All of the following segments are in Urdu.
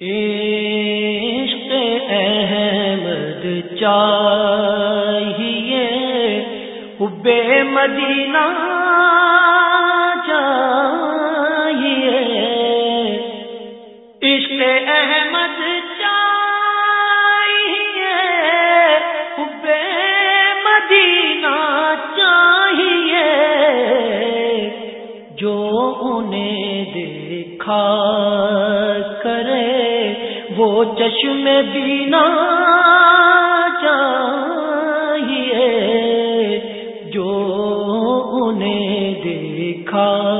عشق احمد چاہیے حب مدینہ چاہیے انہیں دیکھا کرے، وہ چشم بینا چاہیے۔ جو انہیں دیکھا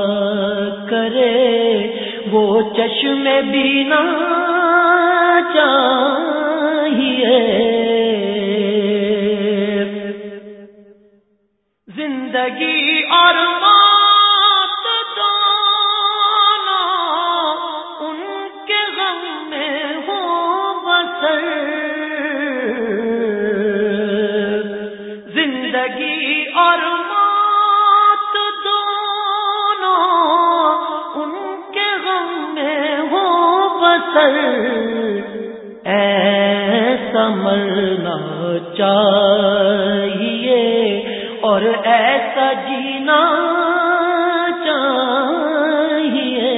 کرے، وہ چشم بینا چاہیے۔ زندگی اور ایسا مرنا چاہیے اور ایسا جینا چاہیے۔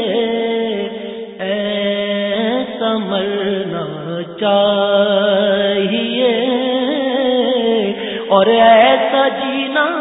ایسا مرنا چاہیے اور ایسا جینا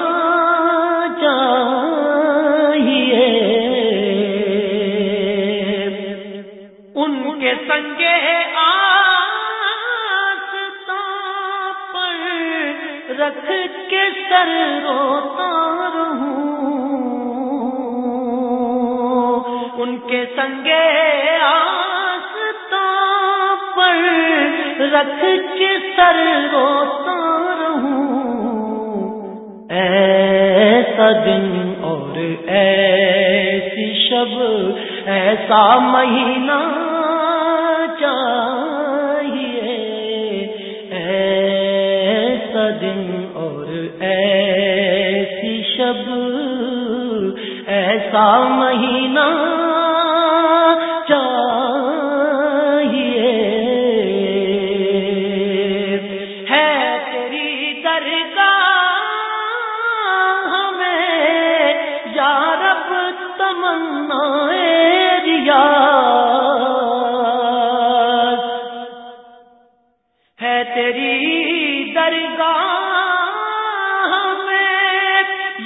رکھ کے سر روتا رہوں ان کے سنگے آستا پر رکھ کے سر روتا رہوں ایسا دن اور ایسی شب، ایسا مہینہ شب ایسا مہینہ چاہیے۔ ہے تیری درگاہ ہمیں یا تمنا دیا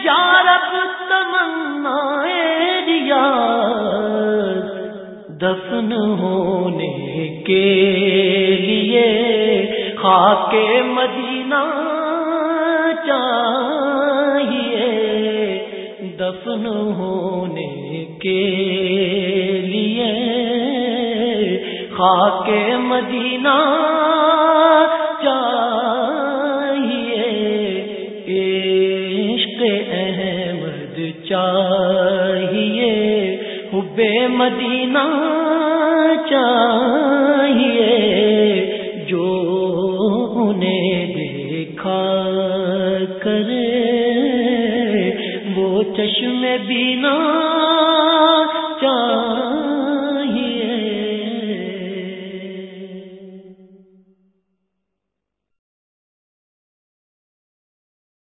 یارب تمنا دیا دفن ہونے کے لیے خاک مدینہ چاہیے۔ دفن ہونے کے لیے خاک مدینہ چاہیے حب مدینہ چاہیے جو انہیں دیکھا کرے وہ چشم بینا